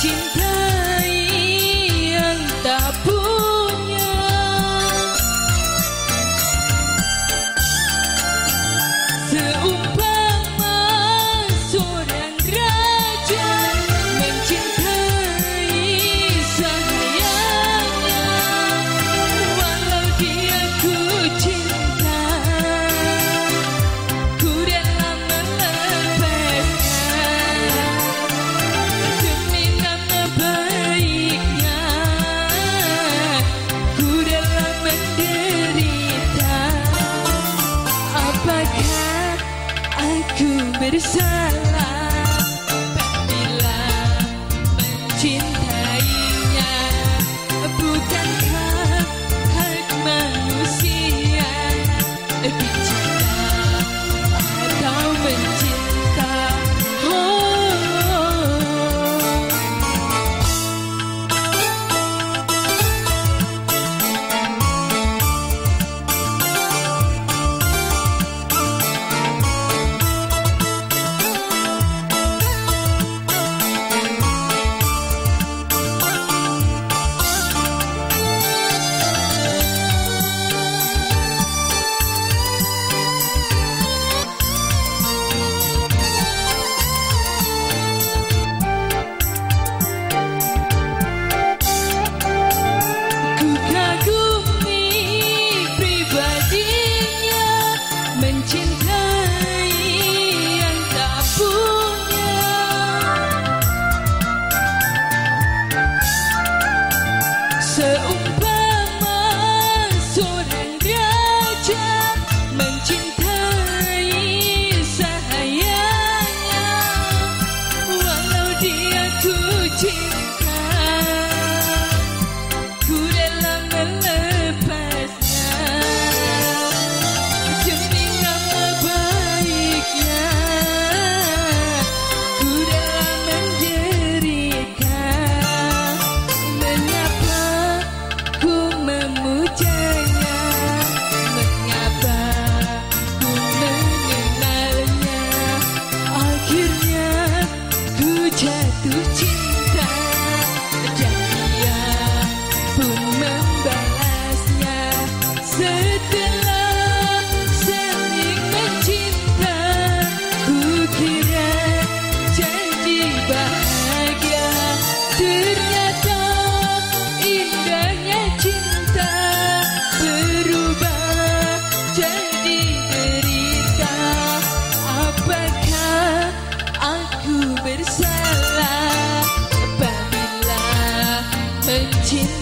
今 Could be the sun. Teach